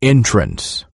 entrance.